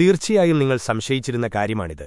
തീർച്ചയായും നിങ്ങൾ സംശയിച്ചിരുന്ന കാര്യമാണിത്